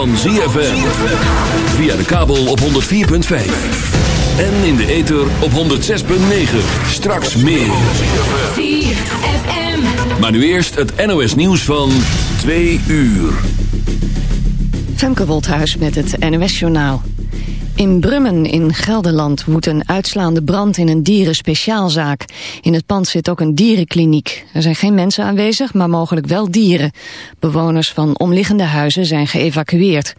van ZFM. Via de kabel op 104.5. En in de ether op 106.9. Straks meer. Maar nu eerst het NOS nieuws van 2 uur. Femke Wolthuis met het NOS Journaal. In Brummen in Gelderland woedt een uitslaande brand in een dierenspeciaalzaak. In het pand zit ook een dierenkliniek. Er zijn geen mensen aanwezig, maar mogelijk wel dieren. Bewoners van omliggende huizen zijn geëvacueerd.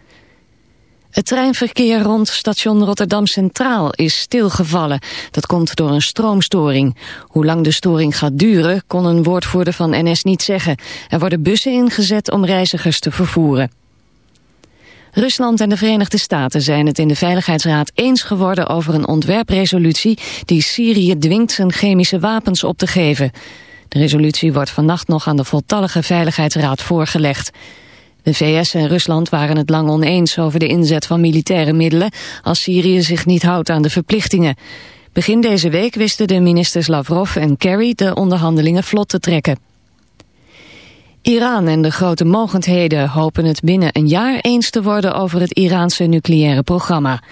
Het treinverkeer rond station Rotterdam Centraal is stilgevallen. Dat komt door een stroomstoring. Hoe lang de storing gaat duren, kon een woordvoerder van NS niet zeggen. Er worden bussen ingezet om reizigers te vervoeren. Rusland en de Verenigde Staten zijn het in de Veiligheidsraad eens geworden over een ontwerpresolutie die Syrië dwingt zijn chemische wapens op te geven. De resolutie wordt vannacht nog aan de voltallige Veiligheidsraad voorgelegd. De VS en Rusland waren het lang oneens over de inzet van militaire middelen als Syrië zich niet houdt aan de verplichtingen. Begin deze week wisten de ministers Lavrov en Kerry de onderhandelingen vlot te trekken. Iran en de grote mogendheden hopen het binnen een jaar eens te worden over het Iraanse nucleaire programma.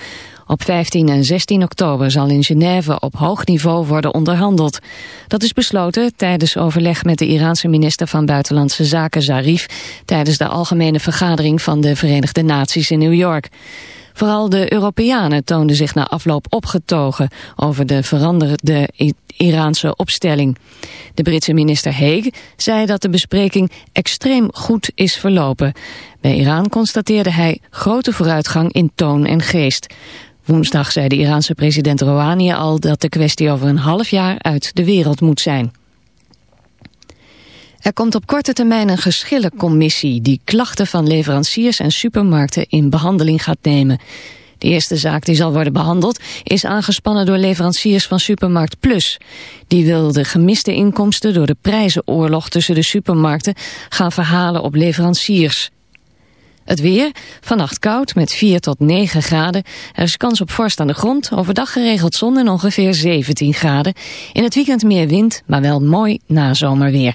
Op 15 en 16 oktober zal in Genève op hoog niveau worden onderhandeld. Dat is besloten tijdens overleg met de Iraanse minister van Buitenlandse Zaken Zarif... tijdens de algemene vergadering van de Verenigde Naties in New York. Vooral de Europeanen toonden zich na afloop opgetogen over de veranderde Iraanse opstelling. De Britse minister Hague zei dat de bespreking extreem goed is verlopen. Bij Iran constateerde hij grote vooruitgang in toon en geest. Woensdag zei de Iraanse president Rouhani al dat de kwestie over een half jaar uit de wereld moet zijn. Er komt op korte termijn een geschillencommissie die klachten van leveranciers en supermarkten in behandeling gaat nemen. De eerste zaak die zal worden behandeld is aangespannen door leveranciers van Supermarkt Plus. Die wil de gemiste inkomsten door de prijzenoorlog tussen de supermarkten gaan verhalen op leveranciers. Het weer, vannacht koud met 4 tot 9 graden. Er is kans op vorst aan de grond, overdag geregeld zon en ongeveer 17 graden. In het weekend meer wind, maar wel mooi nazomerweer.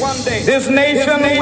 one day, this nation, this nation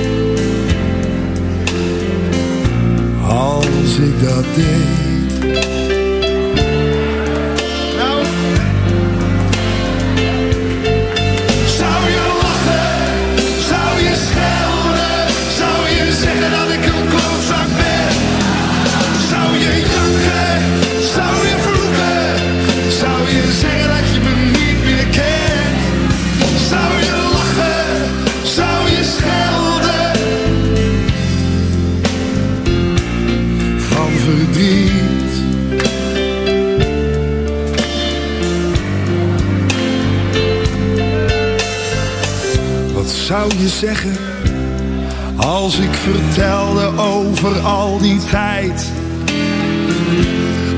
als ik dat deed. Zou je zeggen als ik vertelde over al die tijd?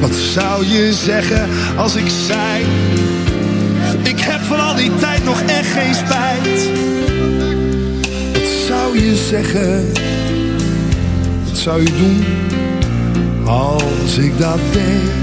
Wat zou je zeggen als ik zei, ik heb van al die tijd nog echt geen spijt? Wat zou je zeggen, wat zou je doen als ik dat deed?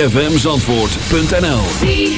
www.zfmzandvoort.nl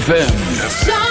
ZFM.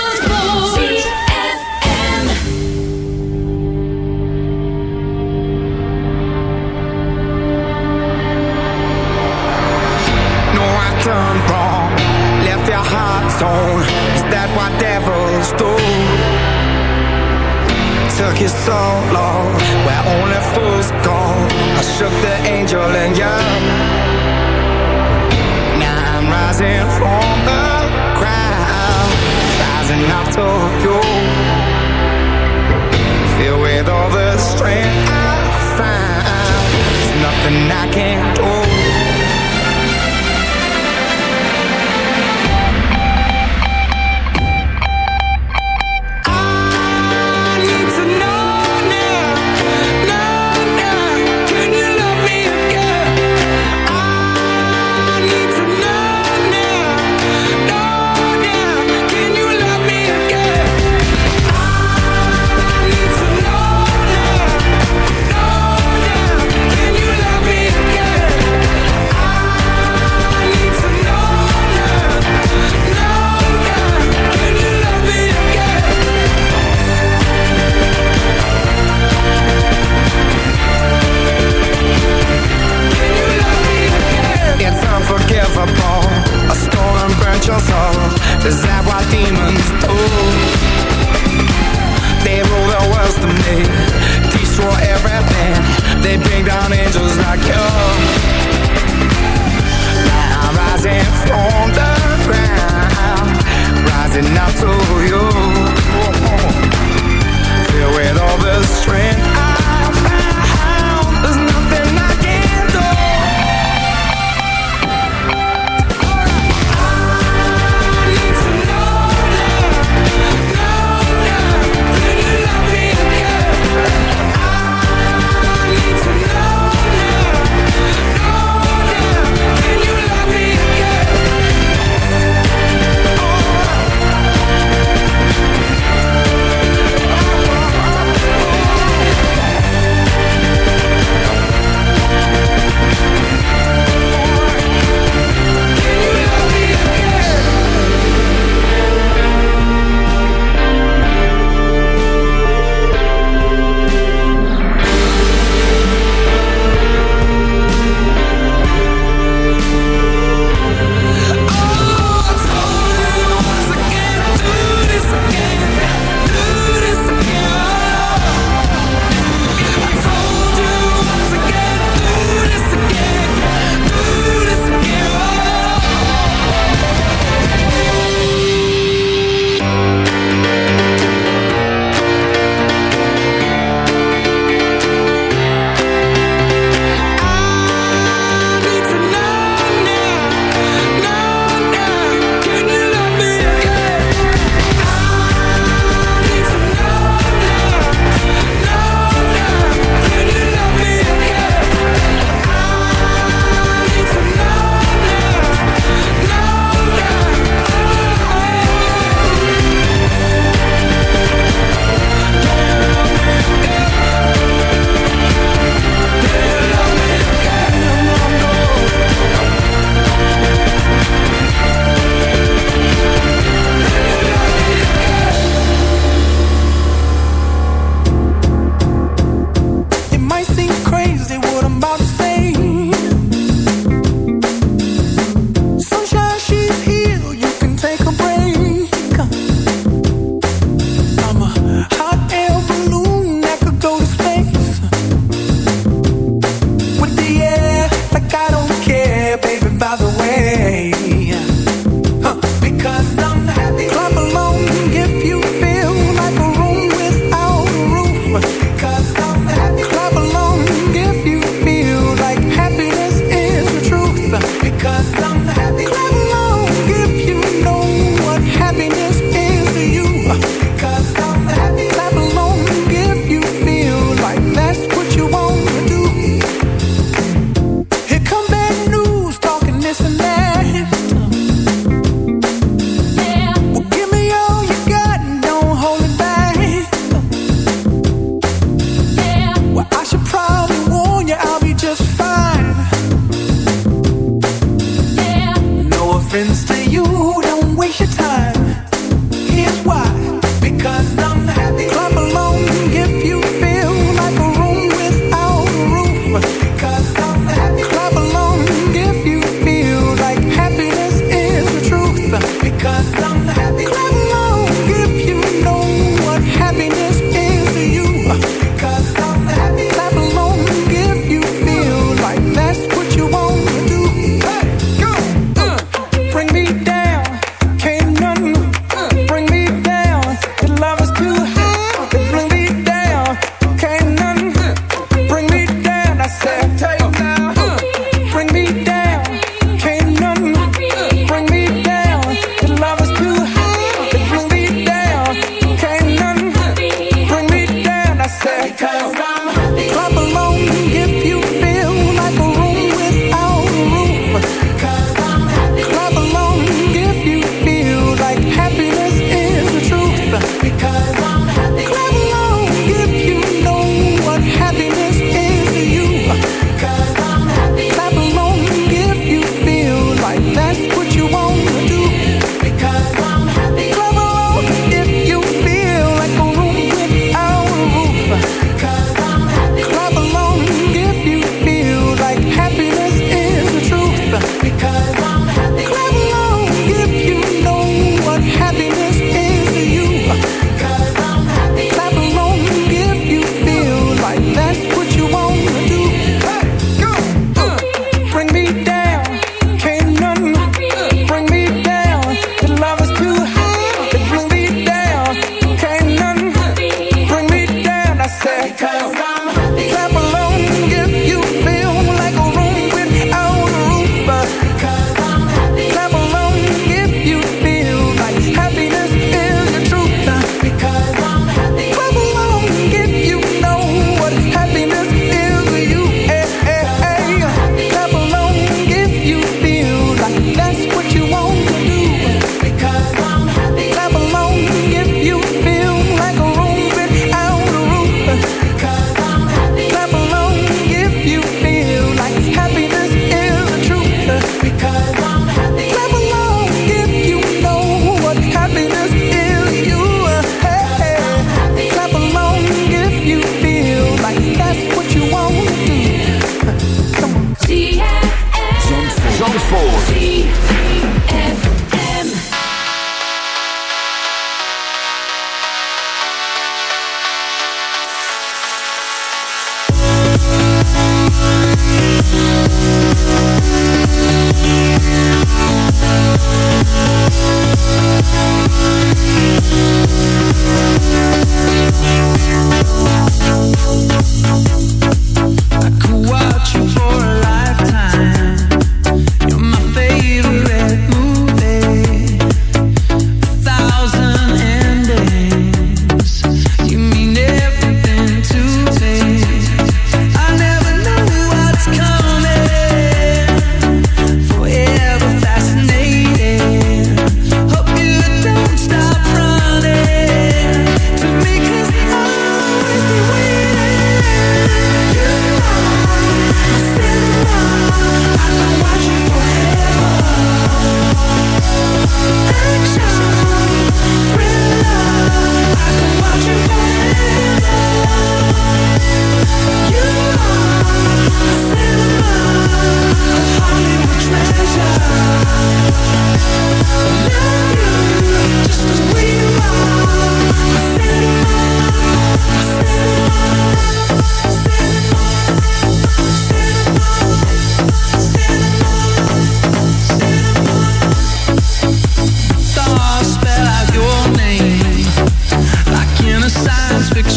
out to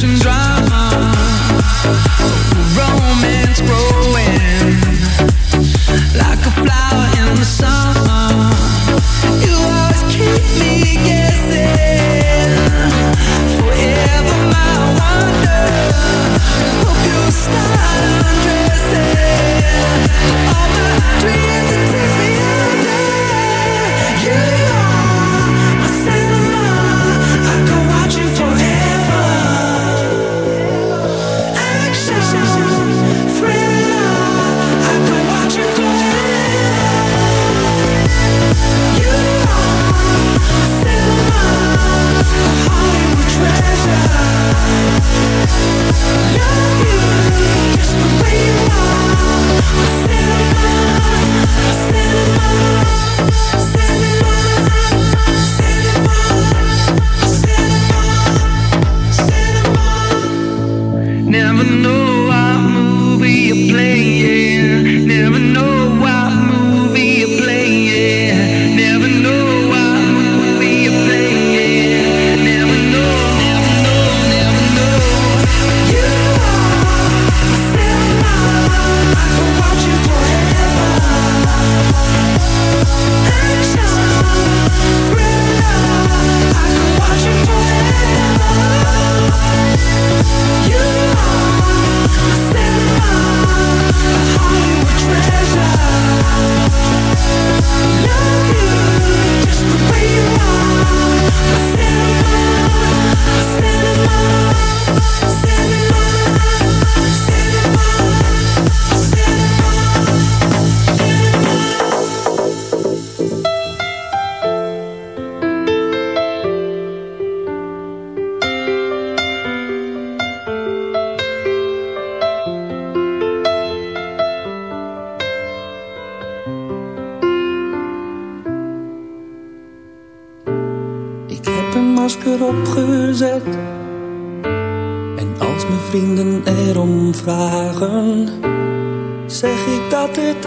旋转。Vragen, zeg ik dat het